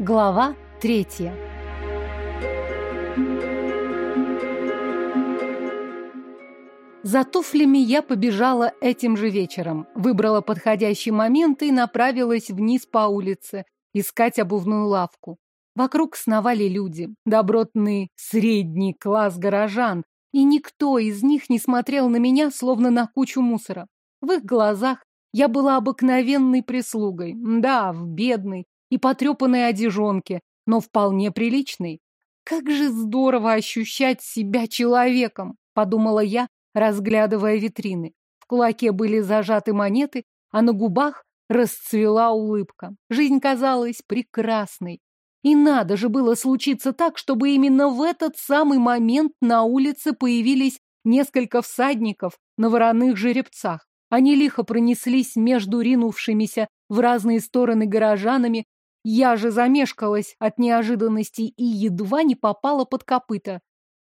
Глава третья. За туфлями я побежала этим же вечером, выбрала подходящий момент и направилась вниз по улице, искать обувную лавку. Вокруг сновали люди, добротный средний класс горожан, и никто из них не смотрел на меня, словно на кучу мусора. В их глазах я была обыкновенной прислугой, да, в бедной, и потрепанной одежонке, но вполне приличной. Как же здорово ощущать себя человеком, подумала я, разглядывая витрины. В кулаке были зажаты монеты, а на губах расцвела улыбка. Жизнь казалась прекрасной. И надо же было случиться так, чтобы именно в этот самый момент на улице появились несколько всадников на вороных жеребцах. Они лихо пронеслись между ринувшимися в разные стороны горожанами, я же замешкалась от неожиданности и едва не попала под копыта.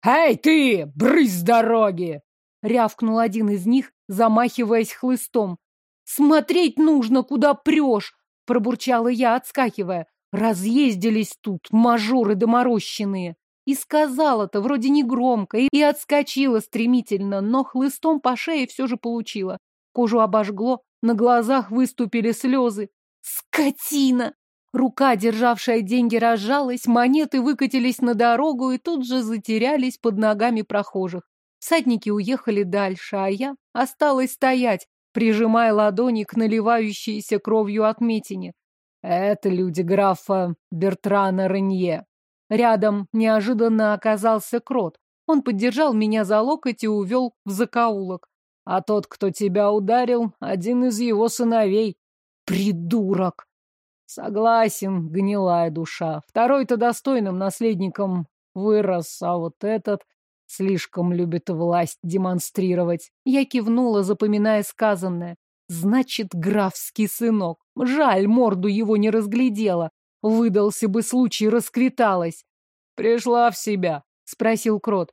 «Эй, ты! Брысь с дороги!» — рявкнул один из них, замахиваясь хлыстом. «Смотреть нужно, куда прешь!» — пробурчала я, отскакивая. «Разъездились тут, мажоры доморощенные!» И сказала-то вроде негромко, и отскочила стремительно, но хлыстом по шее все же получила. Кожу обожгло, на глазах выступили слезы. «Скотина!» Рука, державшая деньги, разжалась, монеты выкатились на дорогу и тут же затерялись под ногами прохожих. Всадники уехали дальше, а я осталась стоять, прижимая ладони к наливающейся кровью отметине. Это люди графа Бертрана Ренье. Рядом неожиданно оказался крот. Он поддержал меня за локоть и увел в закоулок. А тот, кто тебя ударил, один из его сыновей. Придурок! Согласен, гнилая душа. Второй-то достойным наследником вырос, а вот этот слишком любит власть демонстрировать. Я кивнула, запоминая сказанное. Значит, графский сынок. Жаль, морду его не разглядела. Выдался бы случай, расквиталась. Пришла в себя, спросил Крот.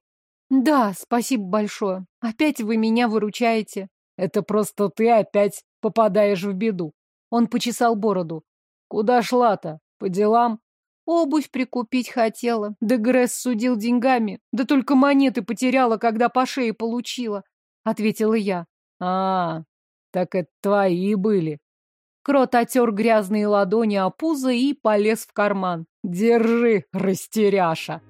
Да, спасибо большое. Опять вы меня выручаете. Это просто ты опять попадаешь в беду. Он почесал бороду. Куда шла-то? По делам? Обувь прикупить хотела. Дегресс судил деньгами. Да только монеты потеряла, когда по шее получила. Ответила я. А, так это твои были. Крот отер грязные ладони о пузо и полез в карман. Держи, растеряша.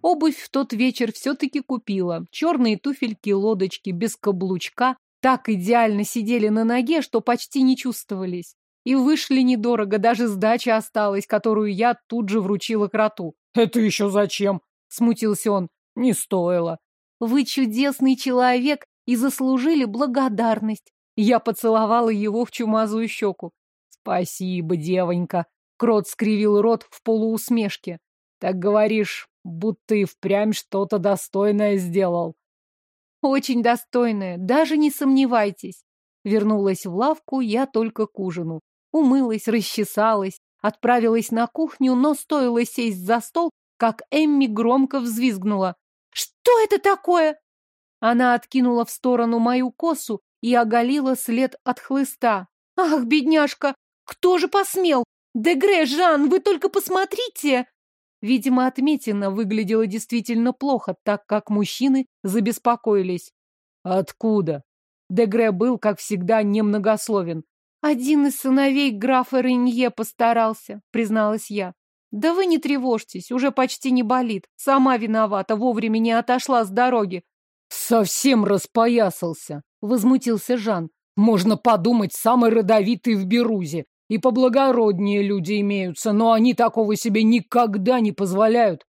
Обувь в тот вечер все-таки купила. Черные туфельки-лодочки без каблучка, так идеально сидели на ноге, что почти не чувствовались. И вышли недорого, даже сдача осталась, которую я тут же вручила кроту. «Это еще зачем?» — смутился он. «Не стоило». «Вы чудесный человек и заслужили благодарность». Я поцеловала его в чумазую щеку. «Спасибо, девонька», — крот скривил рот в полуусмешке. «Так говоришь, будто и впрямь что-то достойное сделал». Очень достойная, даже не сомневайтесь. Вернулась в лавку я только к ужину. Умылась, расчесалась, отправилась на кухню, но стоило сесть за стол, как Эмми громко взвизгнула. «Что это такое?» Она откинула в сторону мою косу и оголила след от хлыста. «Ах, бедняжка! Кто же посмел? Дегре, Жан, вы только посмотрите!» Видимо, отметина выглядела действительно плохо, так как мужчины забеспокоились. Откуда? Дегре был, как всегда, немногословен. Один из сыновей графа Ренье постарался, призналась я. Да вы не тревожьтесь, уже почти не болит. Сама виновата, вовремя не отошла с дороги. Совсем распоясался, возмутился Жан. Можно подумать, самый родовитый в Берузе. И поблагороднее люди имеются, но они такого себе никогда не позволяют.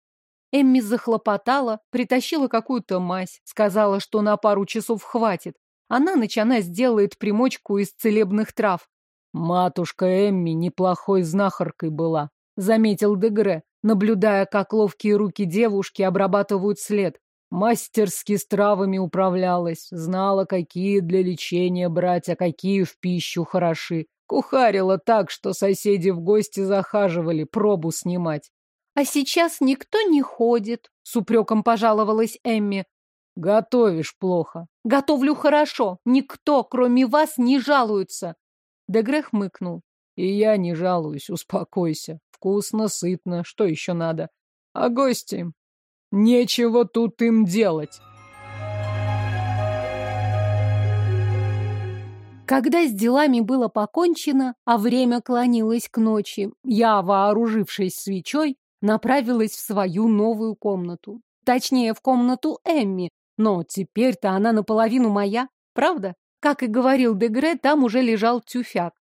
Эмми захлопотала, притащила какую-то мазь, сказала, что на пару часов хватит, а на ночь она сделает примочку из целебных трав. Матушка Эмми неплохой знахаркой была, заметил Дегре, наблюдая, как ловкие руки девушки обрабатывают след. Мастерски с травами управлялась, знала, какие для лечения брать, а какие в пищу хороши. Кухарила так, что соседи в гости захаживали пробу снимать. А сейчас никто не ходит, с упреком пожаловалась Эмми. Готовишь плохо. Готовлю хорошо. Никто, кроме вас, не жалуется. Дегре хмыкнул. И я не жалуюсь, успокойся. Вкусно, сытно, что еще надо? А гости? Нечего тут им делать. Когда с делами было покончено, а время клонилось к ночи, я, вооружившись свечой, направилась в свою новую комнату. Точнее, в комнату Эмми, но теперь-то она наполовину моя, правда? Как и говорил Дегре, там уже лежал тюфяк.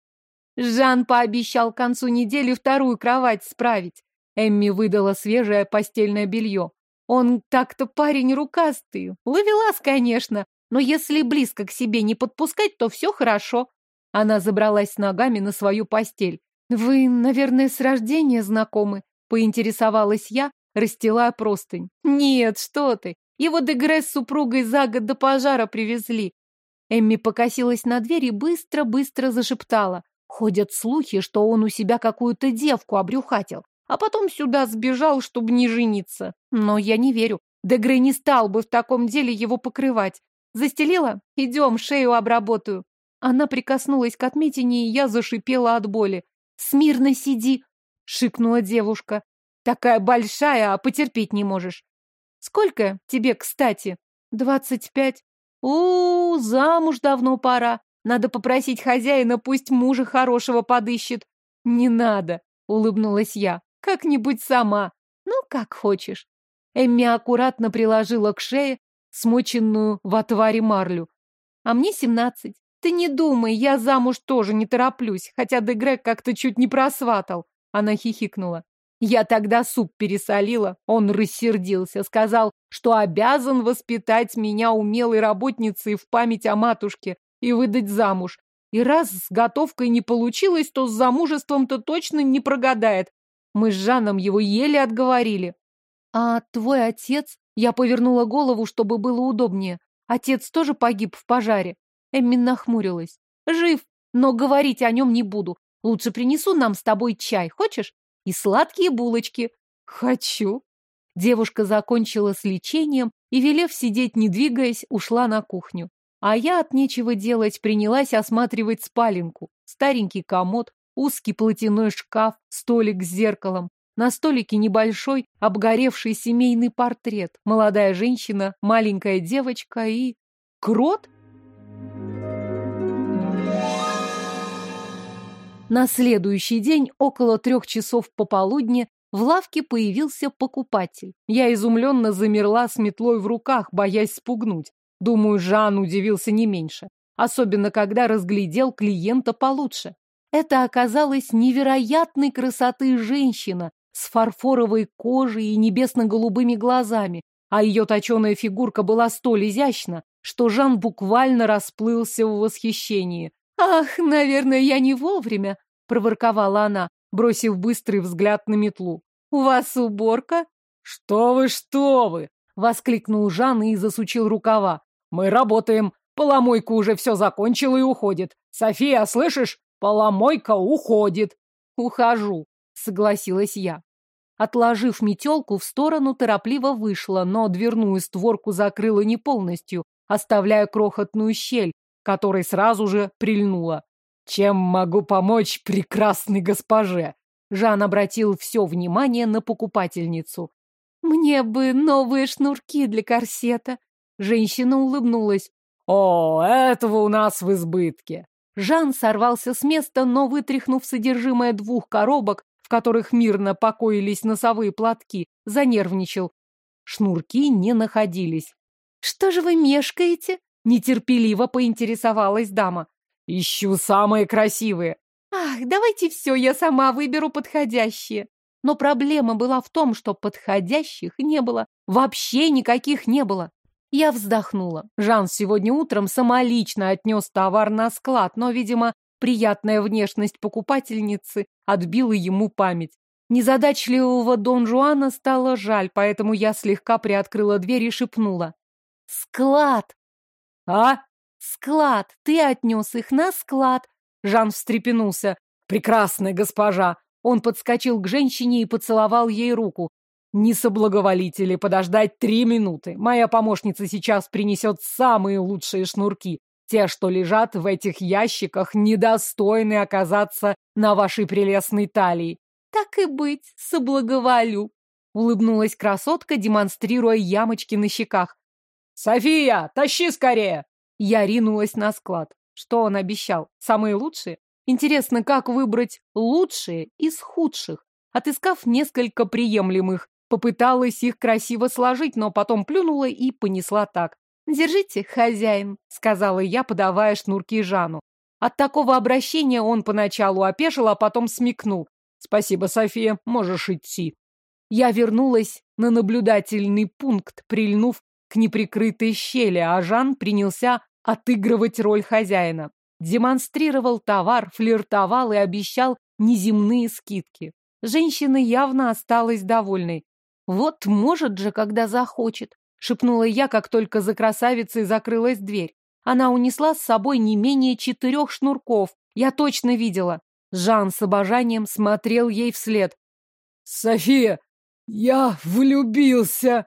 Жан пообещал к концу недели вторую кровать справить. Эмми выдала свежее постельное белье. Он так-то парень рукастый. Ловелас, конечно, но если близко к себе не подпускать, то все хорошо. Она забралась ногами на свою постель. Вы, наверное, с рождения знакомы, поинтересовалась я, расстилая простынь. Нет, что ты. Его Дегре с супругой за год до пожара привезли. Эмми покосилась на дверь и быстро-быстро зашептала. Ходят слухи, что он у себя какую-то девку обрюхатил, а потом сюда сбежал, чтобы не жениться. Но я не верю. Дегре не стал бы в таком деле его покрывать. Застелила? Идем, шею обработаю. Она прикоснулась к отметине, и я зашипела от боли. «Смирно сиди!» — шикнула девушка. «Такая большая, а потерпеть не можешь». «Сколько тебе, кстати?» «Двадцать пять». У, замуж давно пора. Надо попросить хозяина, пусть мужа хорошего подыщет. Не надо, улыбнулась я. Как-нибудь сама. Ну, как хочешь. Эмми аккуратно приложила к шее смоченную в отваре марлю. А мне семнадцать. Ты не думай, я замуж тоже не тороплюсь, хотя Дегрек как-то чуть не просватал. Она хихикнула. Я тогда суп пересолила. Он рассердился, сказал, что обязан воспитать меня умелой работницей в память о матушке и выдать замуж. И раз с готовкой не получилось, то с замужеством-то точно не прогадает. Мы с Жаном его еле отговорили. А твой отец? Я повернула голову, чтобы было удобнее. Отец тоже погиб в пожаре. Эмми нахмурилась. Жив, но говорить о нем не буду. Лучше принесу нам с тобой чай, хочешь? И сладкие булочки. Хочу. Девушка закончила с лечением и, велев сидеть не двигаясь, ушла на кухню. А я от нечего делать принялась осматривать спаленку. Старенький комод, узкий платяной шкаф, столик с зеркалом. На столике небольшой, обгоревший семейный портрет. Молодая женщина, маленькая девочка и... Крот? На следующий день, около трех часов пополудни, в лавке появился покупатель. Я изумленно замерла с метлой в руках, боясь спугнуть. Думаю, Жан удивился не меньше. Особенно, когда разглядел клиента получше. Это оказалась невероятной красоты женщина с фарфоровой кожей и небесно-голубыми глазами, а ее точеная фигурка была столь изящна, что Жан буквально расплылся в восхищении. «Ах, наверное, я не вовремя», — проворковала она, бросив быстрый взгляд на метлу. «У вас уборка?» «Что вы, что вы!» — воскликнул Жан и засучил рукава. «Мы работаем. Поломойка уже все закончила и уходит. София, слышишь? Поломойка уходит». «Ухожу», — согласилась я. Отложив метелку в сторону, торопливо вышла, но дверную створку закрыла не полностью, оставляя крохотную щель, которой сразу же прильнула. «Чем могу помочь прекрасной госпоже?» Жан обратил все внимание на покупательницу. «Мне бы новые шнурки для корсета». Женщина улыбнулась. «О, этого у нас в избытке». Жан сорвался с места, но, вытряхнув содержимое двух коробок, которых мирно покоились носовые платки, занервничал. Шнурки не находились. «Что же вы мешкаете?» Нетерпеливо поинтересовалась дама. Ищу самые красивые. Ах, давайте все, я сама выберу подходящие. Но проблема была в том, что подходящих не было. Вообще никаких не было. Я вздохнула. Жан сегодня утром самолично отнес товар на склад, но, видимо, приятная внешность покупательницы отбила ему память. Незадачливого Дон Жуана стало жаль, поэтому я слегка приоткрыла дверь и шепнула. «Склад!» «А?» «Склад! Ты отнес их на склад!» Жан встрепенулся. «Прекрасная госпожа!» Он подскочил к женщине и поцеловал ей руку. «Не соблаговолите ли подождать три минуты? Моя помощница сейчас принесет самые лучшие шнурки. Те, что лежат в этих ящиках, недостойны оказаться на вашей прелестной талии. Так и быть, соблаговолю. Улыбнулась красотка, демонстрируя ямочки на щеках. «София, тащи скорее!» Я ринулась на склад. Что он обещал? Самые лучшие? Интересно, как выбрать лучшие из худших? Отыскав несколько приемлемых, попыталась их красиво сложить, но потом плюнула и понесла так. «Держите, хозяин», — сказала я, подавая шнурки Жану. От такого обращения он поначалу опешил, а потом смекнул. «Спасибо, София, можешь идти». Я вернулась на наблюдательный пункт, прильнув к неприкрытой щели, а Жан принялся отыгрывать роль хозяина. Демонстрировал товар, флиртовал и обещал неземные скидки. Женщина явно осталась довольной. Вот может же, когда захочет шепнула я, как только за красавицей закрылась дверь. Она унесла с собой не менее четырех шнурков. Я точно видела. Жан с обожанием смотрел ей вслед. «София, я влюбился!»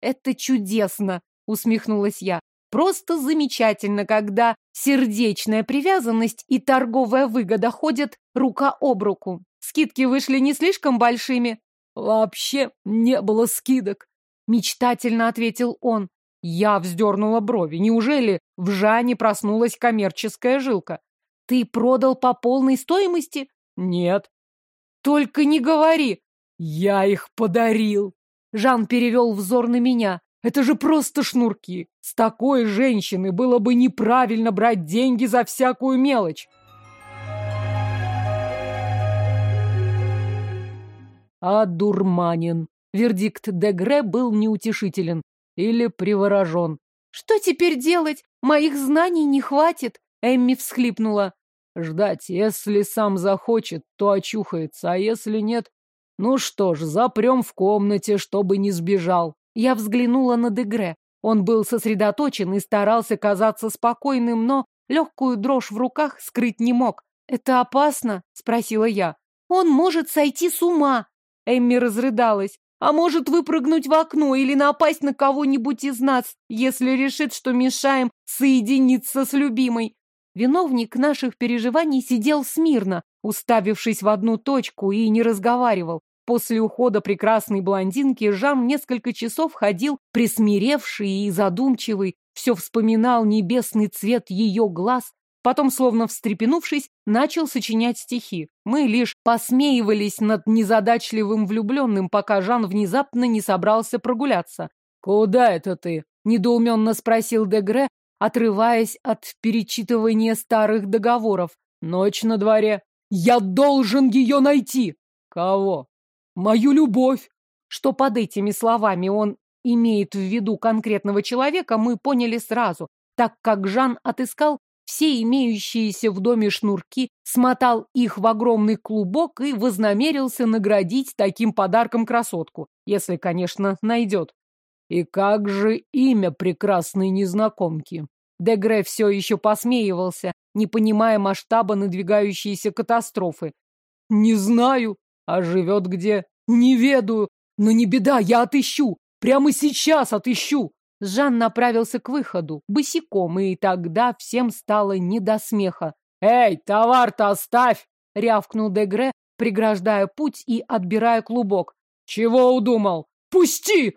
«Это чудесно!» — усмехнулась я. «Просто замечательно, когда сердечная привязанность и торговая выгода ходят рука об руку. Скидки вышли не слишком большими?» «Вообще не было скидок», Мечтательно ответил он. Я вздернула брови. Неужели в Жане проснулась коммерческая жилка? Ты продал по полной стоимости? Нет. Только не говори. Я их подарил. Жан перевел взор на меня. Это же просто шнурки. С такой женщины было бы неправильно брать деньги за всякую мелочь. Дурманин. Вердикт Дегре был неутешителен. Или приворожен. «Что теперь делать? Моих знаний не хватит!» Эмми всхлипнула. «Ждать, если сам захочет, то очухается, а если нет, ну что ж, запрем в комнате, чтобы не сбежал». Я взглянула на Дегре. Он был сосредоточен и старался казаться спокойным, но легкую дрожь в руках скрыть не мог. «Это опасно?» — спросила я. «Он может сойти с ума!» Эмми разрыдалась а может выпрыгнуть в окно или напасть на кого-нибудь из нас, если решит, что мешаем соединиться с любимой. Виновник наших переживаний сидел смирно, уставившись в одну точку и не разговаривал. После ухода прекрасной блондинки Жан несколько часов ходил присмиревший и задумчивый, все вспоминал небесный цвет ее глаз, Потом, словно встрепенувшись, начал сочинять стихи. Мы лишь посмеивались над незадачливым влюбленным, пока Жан внезапно не собрался прогуляться. «Куда это ты?» — недоуменно спросил Дегре, отрываясь от перечитывания старых договоров. «Ночь на дворе. Я должен ее найти!» «Кого?» «Мою любовь!» Что под этими словами он имеет в виду конкретного человека, мы поняли сразу, так как Жан отыскал все имеющиеся в доме шнурки, смотал их в огромный клубок и вознамерился наградить таким подарком красотку, если, конечно, найдет. И как же имя прекрасной незнакомки? Дегре все еще посмеивался, не понимая масштаба надвигающейся катастрофы. Не знаю, а живет где? Не ведаю. Но не беда, я отыщу. Прямо сейчас отыщу. Жан направился к выходу, босиком, и тогда всем стало не до смеха. «Эй, товар-то оставь!» — рявкнул Дегре, преграждая путь и отбирая клубок. «Чего удумал? Пусти!»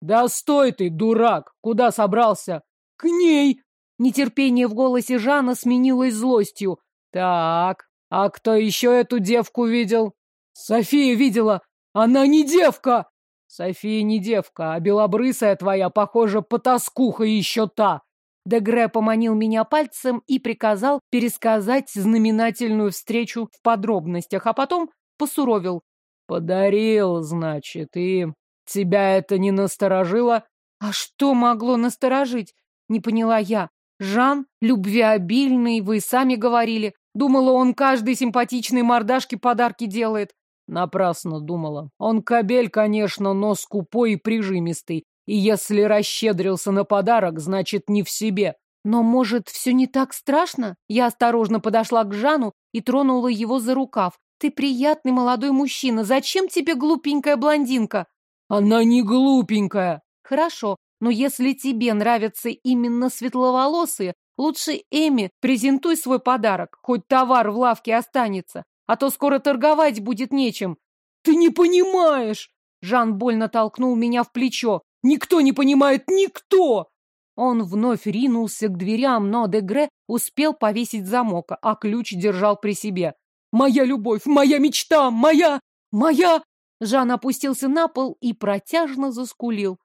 «Да стой ты, дурак! Куда собрался?» «К ней!» Нетерпение в голосе Жана сменилось злостью. «Так, а кто еще эту девку видел?» «София видела! Она не девка!» София не девка, а белобрысая твоя, похоже, потаскуха еще та. Дегре поманил меня пальцем и приказал пересказать знаменательную встречу в подробностях, а потом посуровил. Подарил, значит, и тебя это не насторожило? А что могло насторожить? Не поняла я. Жан, любвеобильный, вы сами говорили. Думала, он каждой симпатичной мордашке подарки делает. Напрасно думала. Он кобель, конечно, но скупой и прижимистый. И если расщедрился на подарок, значит, не в себе. Но, может, все не так страшно? Я осторожно подошла к Жану и тронула его за рукав. Ты приятный молодой мужчина. Зачем тебе глупенькая блондинка? Она не глупенькая. Хорошо, но если тебе нравятся именно светловолосые, Лучше Эми презентуй свой подарок, хоть товар в лавке останется, а то скоро торговать будет нечем. Ты не понимаешь! Жан больно толкнул меня в плечо. Никто не понимает, никто! Он вновь ринулся к дверям, но Дегре успел повесить замок, а ключ держал при себе. «Моя любовь! Моя мечта! Моя! Моя!» Жан опустился на пол и протяжно заскулил.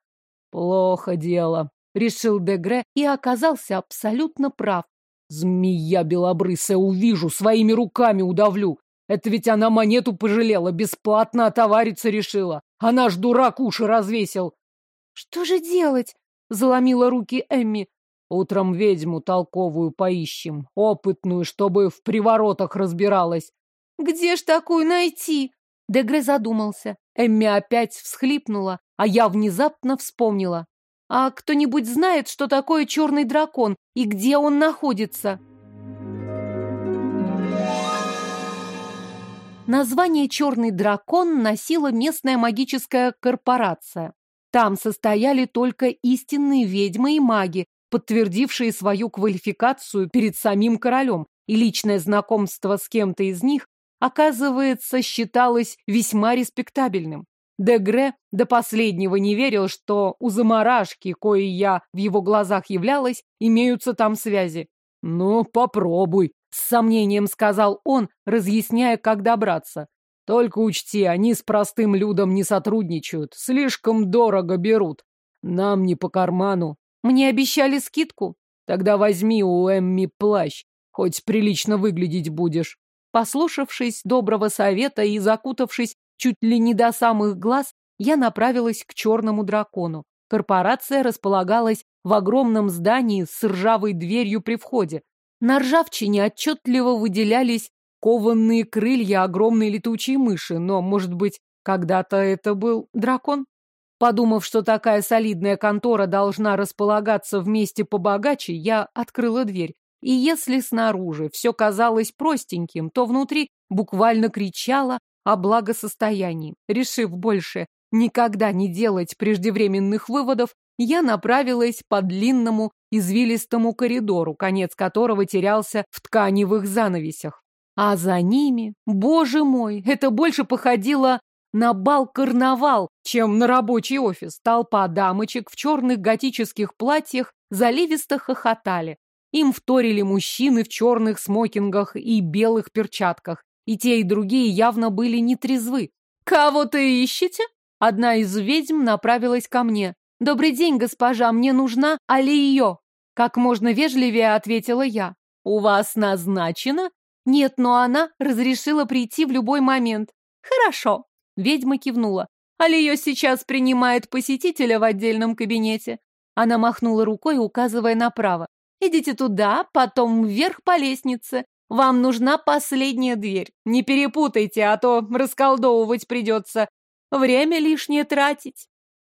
«Плохо дело», — решил Дегре и оказался абсолютно прав. «Змея белобрысая увижу, своими руками удавлю. Это ведь она монету пожалела, бесплатно отовариться решила. А наш дурак уши развесил». «Что же делать?» — заломила руки Эмми. «Утром ведьму толковую поищем, опытную, чтобы в приворотах разбиралась». «Где ж такую найти?» Дегре задумался. Эмми опять всхлипнула, а я внезапно вспомнила. А кто-нибудь знает, что такое черный дракон и где он находится? Название «Черный дракон» носила местная магическая корпорация. Там состояли только истинные ведьмы и маги, подтвердившие свою квалификацию перед самим королем, и личное знакомство с кем-то из них оказывается, считалось весьма респектабельным. Дегре до последнего не верил, что у заморашки, коей я в его глазах являлась, имеются там связи. «Ну, попробуй», — с сомнением сказал он, разъясняя, как добраться. «Только учти, они с простым людом не сотрудничают, слишком дорого берут. Нам не по карману». «Мне обещали скидку?» «Тогда возьми у Эмми плащ, хоть прилично выглядеть будешь». Послушавшись доброго совета и закутавшись чуть ли не до самых глаз, я направилась к черному дракону. Корпорация располагалась в огромном здании с ржавой дверью при входе. На ржавчине отчетливо выделялись кованные крылья огромной летучей мыши, но, может быть, когда-то это был дракон? Подумав, что такая солидная контора должна располагаться в месте побогаче, я открыла дверь. И если снаружи все казалось простеньким, то внутри буквально кричало о благосостоянии. Решив больше никогда не делать преждевременных выводов, я направилась по длинному извилистому коридору, конец которого терялся в тканевых занавесях. А за ними, боже мой, это больше походило на бал-карнавал, чем на рабочий офис. Толпа дамочек в черных готических платьях заливисто хохотали. Им вторили мужчины в черных смокингах и белых перчатках. И те, и другие явно были нетрезвы. «Кого-то ищете?» Одна из ведьм направилась ко мне. «Добрый день, госпожа, мне нужна Алиё!» Как можно вежливее ответила я. «У вас назначено?» «Нет, но она разрешила прийти в любой момент». «Хорошо», — ведьма кивнула. «Алиё сейчас принимает посетителя в отдельном кабинете». Она махнула рукой, указывая направо. Идите туда, потом вверх по лестнице. Вам нужна последняя дверь. Не перепутайте, а то расколдовывать придется. Время лишнее тратить.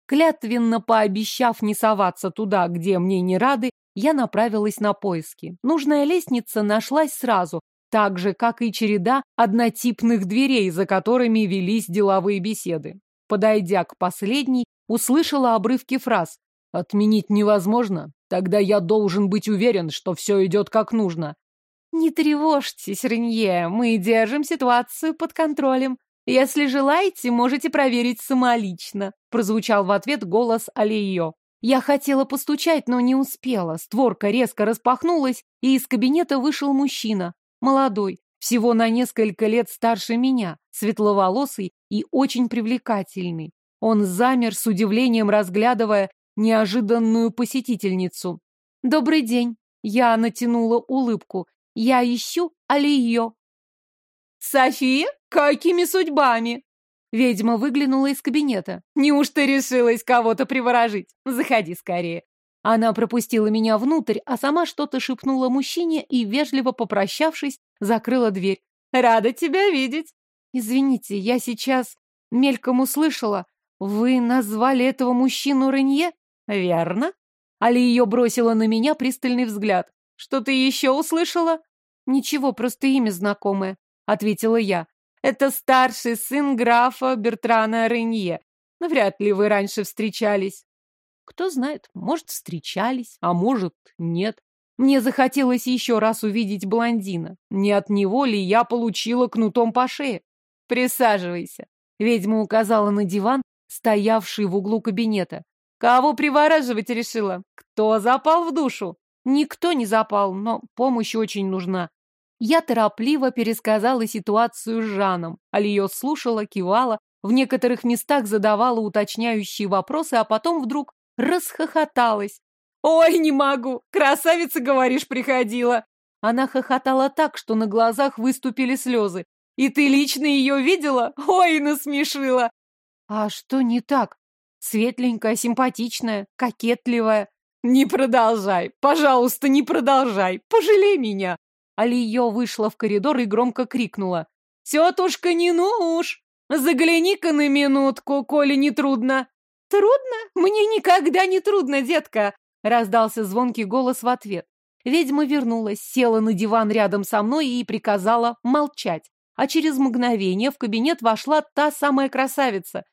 Клятвенно пообещав не соваться туда, где мне не рады, я направилась на поиски. Нужная лестница нашлась сразу, так же, как и череда однотипных дверей, за которыми велись деловые беседы. Подойдя к последней, услышала обрывки фраз. «Отменить невозможно. Тогда я должен быть уверен, что все идет как нужно. Не тревожьтесь, Ренье, мы держим ситуацию под контролем. Если желаете, можете проверить самолично, прозвучал в ответ голос Алиё. Я хотела постучать, но не успела. Створка резко распахнулась, и из кабинета вышел мужчина. Молодой, всего на несколько лет старше меня, светловолосый и очень привлекательный. Он замер с удивлением, разглядывая неожиданную посетительницу. «Добрый день!» Я натянула улыбку. «Я ищу Алию». «София? Какими судьбами?» Ведьма выглянула из кабинета. «Неужто решилась кого-то приворожить? Заходи скорее». Она пропустила меня внутрь, а сама что-то шепнула мужчине и, вежливо попрощавшись, закрыла дверь. «Рада тебя видеть!» «Извините, я сейчас мельком услышала. Вы назвали этого мужчину Ренье?» Верно? Али ее бросила на меня пристальный взгляд. Что ты еще услышала? Ничего, просто имя знакомое, ответила я. Это старший сын графа Бертрана Ренье. Но вряд ли вы раньше встречались. Кто знает, может, встречались, а может, нет. Мне захотелось еще раз увидеть блондина. Не от него ли я получила кнутом по шее? Присаживайся. Ведьма указала на диван, стоявший в углу кабинета. Кого привораживать решила? Кто запал в душу? Никто не запал, но помощь очень нужна. Я торопливо пересказала ситуацию с Жаном. Алиё слушала, кивала, в некоторых местах задавала уточняющие вопросы, а потом вдруг расхохоталась. «Ой, не могу! Красавица, говоришь, приходила!» Она хохотала так, что на глазах выступили слезы. «И ты лично ее видела? Ой, насмешила!» «А что не так? Светленькая, симпатичная, кокетливая». «Не продолжай! Пожалуйста, не продолжай! Пожалей меня!» Алиё вышла в коридор и громко крикнула. «Тетушка, не нуж! Загляни-ка на минутку, коли не трудно!» «Трудно? Мне никогда не трудно, детка!» Раздался звонкий голос в ответ. Ведьма вернулась, села на диван рядом со мной и приказала молчать. А через мгновение в кабинет вошла та самая красавица.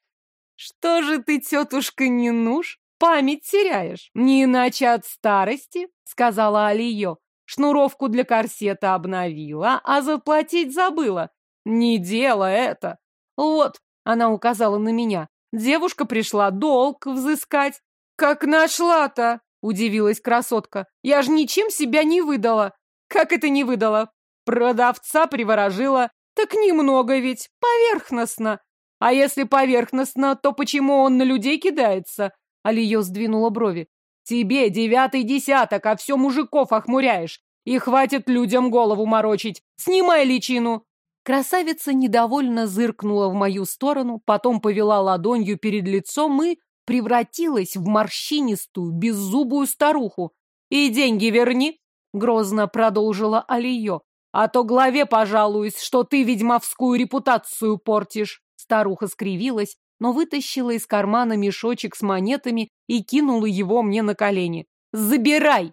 «Что же ты, тетушка, не нуж? Память теряешь. Не иначе от старости», — сказала Алиё. Шнуровку для корсета обновила, а заплатить забыла. Не дело это. Вот, она указала на меня. Девушка пришла долг взыскать. Как нашла-то? Удивилась красотка. Я ж ничем себя не выдала. Как это не выдала? Продавца приворожила. Так немного ведь, поверхностно. А если поверхностно, то почему он на людей кидается? Алиё сдвинула брови. Тебе девятый десяток, а все мужиков охмуряешь. И хватит людям голову морочить. Снимай личину!» Красавица недовольно зыркнула в мою сторону, потом повела ладонью перед лицом и превратилась в морщинистую, беззубую старуху. «И деньги верни!» — грозно продолжила Алиё. «А то главе пожалуюсь, что ты ведьмовскую репутацию портишь!» Старуха скривилась, но вытащила из кармана мешочек с монетами и кинула его мне на колени. «Забирай!»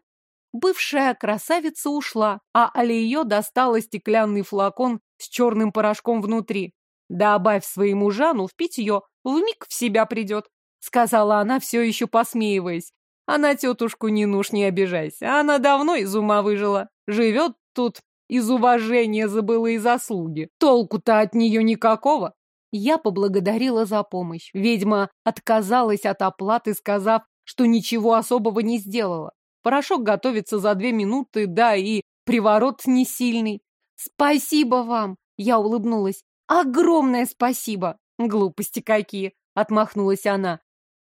Бывшая красавица ушла, а Алиё достала стеклянный флакон с черным порошком внутри. «Добавь своему Жану в питье, вмиг в себя придет», — сказала она, все еще посмеиваясь. «А на тетушку не нуж, не обижайся, она давно из ума выжила. Живет тут из уважения за былые заслуги. Толку-то от нее никакого». Я поблагодарила за помощь. Ведьма отказалась от оплаты, сказав, что ничего особого не сделала. Порошок готовится за две минуты, да и приворот не сильный. Спасибо вам, я улыбнулась. Огромное спасибо. Глупости какие, отмахнулась она.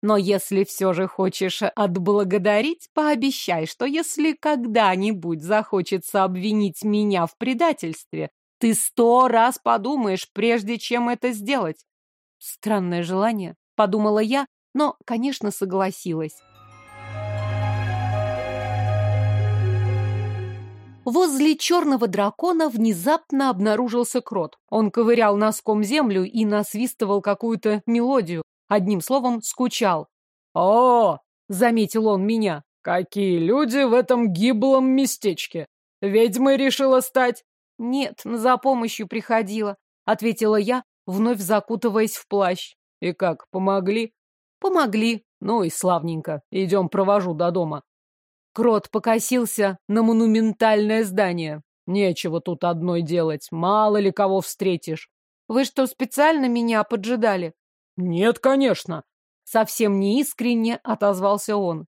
Но если все же хочешь отблагодарить, пообещай, что если когда-нибудь захочется обвинить меня в предательстве, ты сто раз подумаешь, прежде чем это сделать. Странное желание, подумала я, но, конечно, согласилась. Возле черного дракона внезапно обнаружился крот. Он ковырял носком землю и насвистывал какую-то мелодию. Одним словом, скучал. «О!» — заметил он меня. «Какие люди в этом гиблом местечке! Ведьмой решила стать?» «Нет, за помощью приходила», — ответила я, вновь закутываясь в плащ. «И как, помогли?» «Помогли. Ну и славненько. Идем, провожу до дома». Крот покосился на монументальное здание. Нечего тут одной делать, мало ли кого встретишь. Вы что, специально меня поджидали? Нет, конечно. Совсем неискренне отозвался он.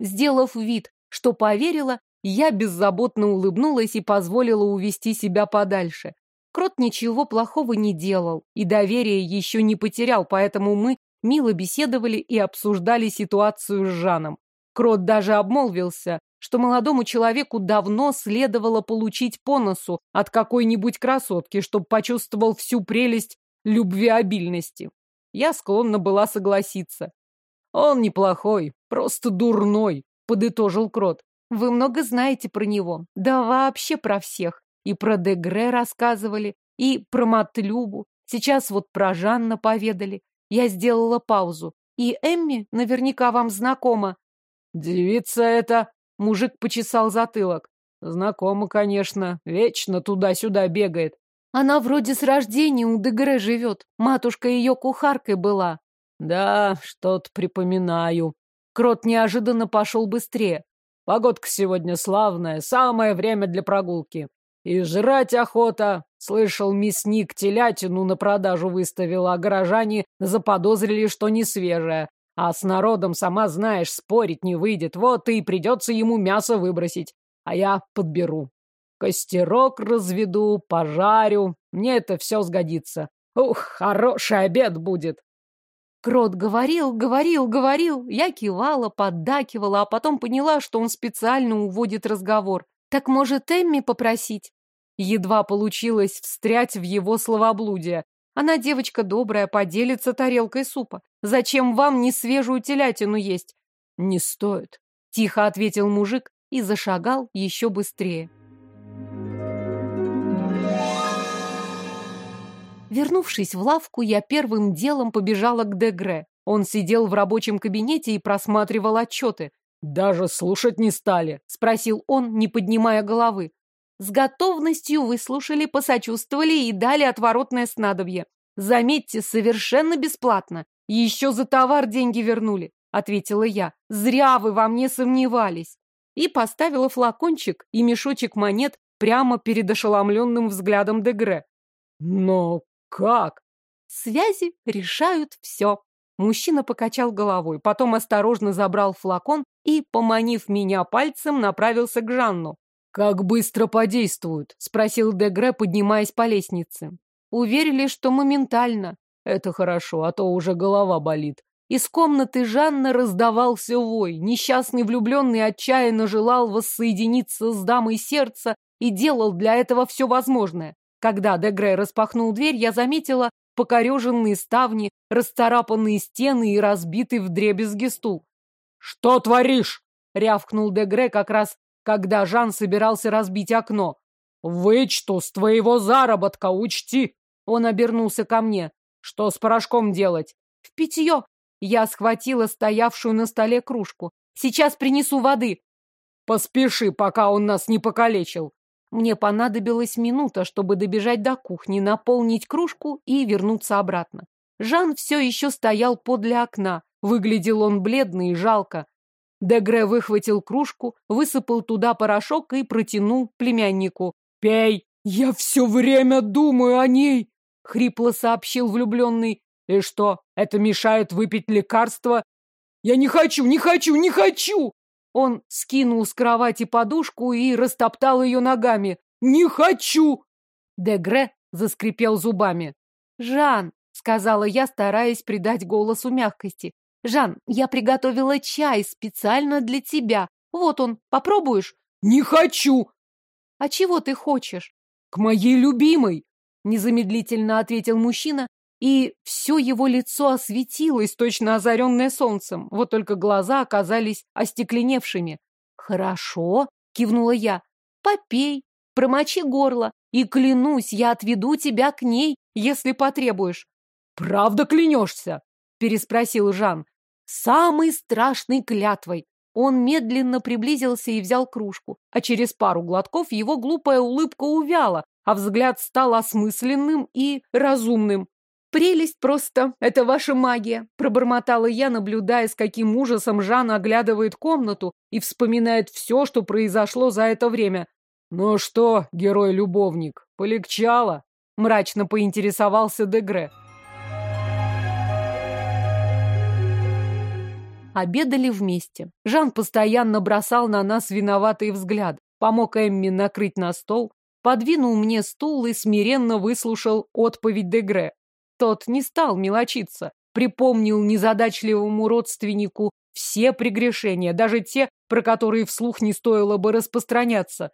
Сделав вид, что поверила, я беззаботно улыбнулась и позволила увести себя подальше. Крот ничего плохого не делал и доверие еще не потерял, поэтому мы мило беседовали и обсуждали ситуацию с Жаном. Крот даже обмолвился, что молодому человеку давно следовало получить по носу от какой-нибудь красотки, чтобы почувствовал всю прелесть любвеобильности. Я склонна была согласиться. Он неплохой, просто дурной, подытожил Крот. Вы много знаете про него, да вообще про всех. И про Дегре рассказывали, и про Матлюбу. Сейчас вот про Жанна поведали. Я сделала паузу. И Эмми наверняка вам знакома. «Девица эта...» — мужик почесал затылок. «Знакомо, конечно. Вечно туда-сюда бегает. Она вроде с рождения у Дегре живет. Матушка ее кухаркой была». «Да, что-то припоминаю». Крот неожиданно пошел быстрее. Погодка сегодня славная, самое время для прогулки. И жрать охота. Слышал, мясник телятину на продажу выставил, а горожане заподозрили, что не свежая. А с народом, сама знаешь, спорить не выйдет. Вот и придется ему мясо выбросить. А я подберу. Костерок разведу, пожарю. Мне это все сгодится. Ух, хороший обед будет. Крот говорил, говорил, говорил. Я кивала, поддакивала, а потом поняла, что он специально уводит разговор. Так может Эмми попросить? Едва получилось встрять в его словоблудие. Она девочка добрая, поделится тарелкой супа. Зачем вам не свежую телятину есть? Не стоит. Тихо ответил мужик и зашагал еще быстрее. Вернувшись в лавку, я первым делом побежала к Дегре. Он сидел в рабочем кабинете и просматривал отчеты. «Даже слушать не стали?» – спросил он, не поднимая головы. С готовностью выслушали, посочувствовали и дали отворотное снадобье. Заметьте, совершенно бесплатно. Еще за товар деньги вернули, ответила я. Зря вы во мне сомневались. И поставила флакончик и мешочек монет прямо перед ошеломленным взглядом Дегре. Но как? Связи решают все. Мужчина покачал головой, потом осторожно забрал флакон и, поманив меня пальцем, направился к Жанну. «Как быстро подействуют?» — спросил Дегре, поднимаясь по лестнице. «Уверили, что моментально». «Это хорошо, а то уже голова болит». Из комнаты Жанна раздавался вой. Несчастный влюбленный отчаянно желал воссоединиться с дамой сердца и делал для этого все возможное. Когда Дегре распахнул дверь, я заметила покореженные ставни, расцарапанные стены и разбитый вдребезги стул. «Что творишь?» — рявкнул Дегре как раз, когда Жан собирался разбить окно. «Вычту с твоего заработка, учти!» Он обернулся ко мне. «Что с порошком делать?» «В питье!» Я схватила стоявшую на столе кружку. «Сейчас принесу воды!» «Поспеши, пока он нас не покалечил!» Мне понадобилась минута, чтобы добежать до кухни, наполнить кружку и вернуться обратно. Жан все еще стоял подле окна. Выглядел он бледно и жалко. Дегре выхватил кружку, высыпал туда порошок и протянул племяннику. «Пей! Я все время думаю о ней!» — хрипло сообщил влюбленный. «И что, это мешает выпить лекарство?» «Я не хочу, не хочу, не хочу!» Он скинул с кровати подушку и растоптал ее ногами. «Не хочу!» Дегре заскрипел зубами. «Жан!» — сказала я, стараясь придать голосу мягкости. «Жан, я приготовила чай специально для тебя. Вот он, попробуешь?» «Не хочу!» «А чего ты хочешь?» «К моей любимой!» Незамедлительно ответил мужчина и все его лицо осветилось, точно озаренное солнцем, вот только глаза оказались остекленевшими. «Хорошо», — кивнула я, — «попей, промочи горло, и, клянусь, я отведу тебя к ней, если потребуешь». «Правда клянешься?» — переспросил Жан. «Самой страшной клятвой». Он медленно приблизился и взял кружку, а через пару глотков его глупая улыбка увяла, а взгляд стал осмысленным и разумным. «Прелесть просто! Это ваша магия!» – пробормотала я, наблюдая, с каким ужасом Жан оглядывает комнату и вспоминает все, что произошло за это время. «Ну что, герой-любовник, полегчало?» – мрачно поинтересовался Дегре. Обедали вместе. Жан постоянно бросал на нас виноватый взгляд, помог Эмми накрыть на стол, подвинул мне стул и смиренно выслушал отповедь Дегре. Тот не стал мелочиться, припомнил незадачливому родственнику все прегрешения, даже те, про которые вслух не стоило бы распространяться.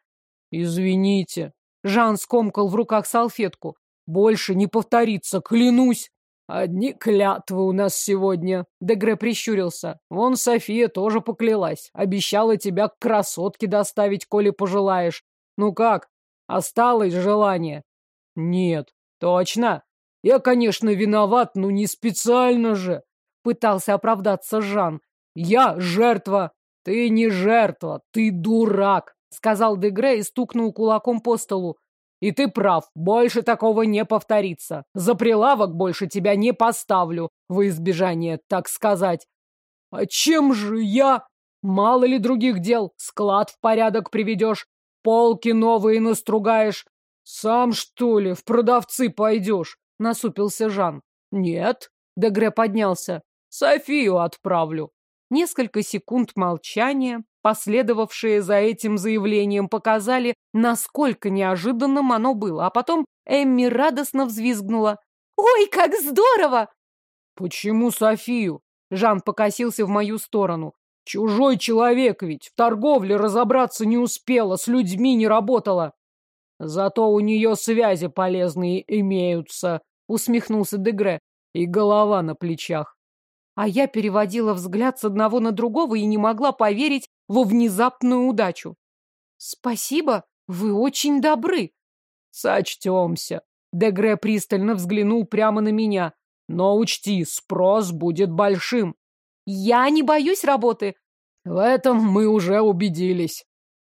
«Извините». Жан скомкал в руках салфетку. «Больше не повторится, клянусь». «Одни клятвы у нас сегодня», — Дегре прищурился. «Вон София тоже поклялась. Обещала тебя к красотке доставить, коли пожелаешь. Ну как, осталось желание?» «Нет». «Точно?» Я, конечно, виноват, но не специально же. Пытался оправдаться Жан. Я жертва. Ты не жертва, ты дурак, сказал Дегре и стукнул кулаком по столу. И ты прав, больше такого не повторится. За прилавок больше тебя не поставлю, во избежание, так сказать. А чем же я? Мало ли других дел. Склад в порядок приведешь, полки новые настругаешь. Сам, что ли, в продавцы пойдешь? Насупился Жан. Нет. Дегре поднялся. Софию отправлю. Несколько секунд молчания, последовавшие за этим заявлением, показали, насколько неожиданным оно было. А потом Эмми радостно взвизгнула. «Ой, как здорово!» «Почему Софию?» Жан покосился в мою сторону. «Чужой человек ведь, в торговле разобраться не успела, с людьми не работала». «Зато у нее связи полезные имеются», — усмехнулся Дегре. «И голова на плечах». А я переводила взгляд с одного на другого и не могла поверить во внезапную удачу. «Спасибо, вы очень добры». «Сочтемся». Дегре пристально взглянул прямо на меня. Но учти, спрос будет большим. Я не боюсь работы. В этом мы уже убедились.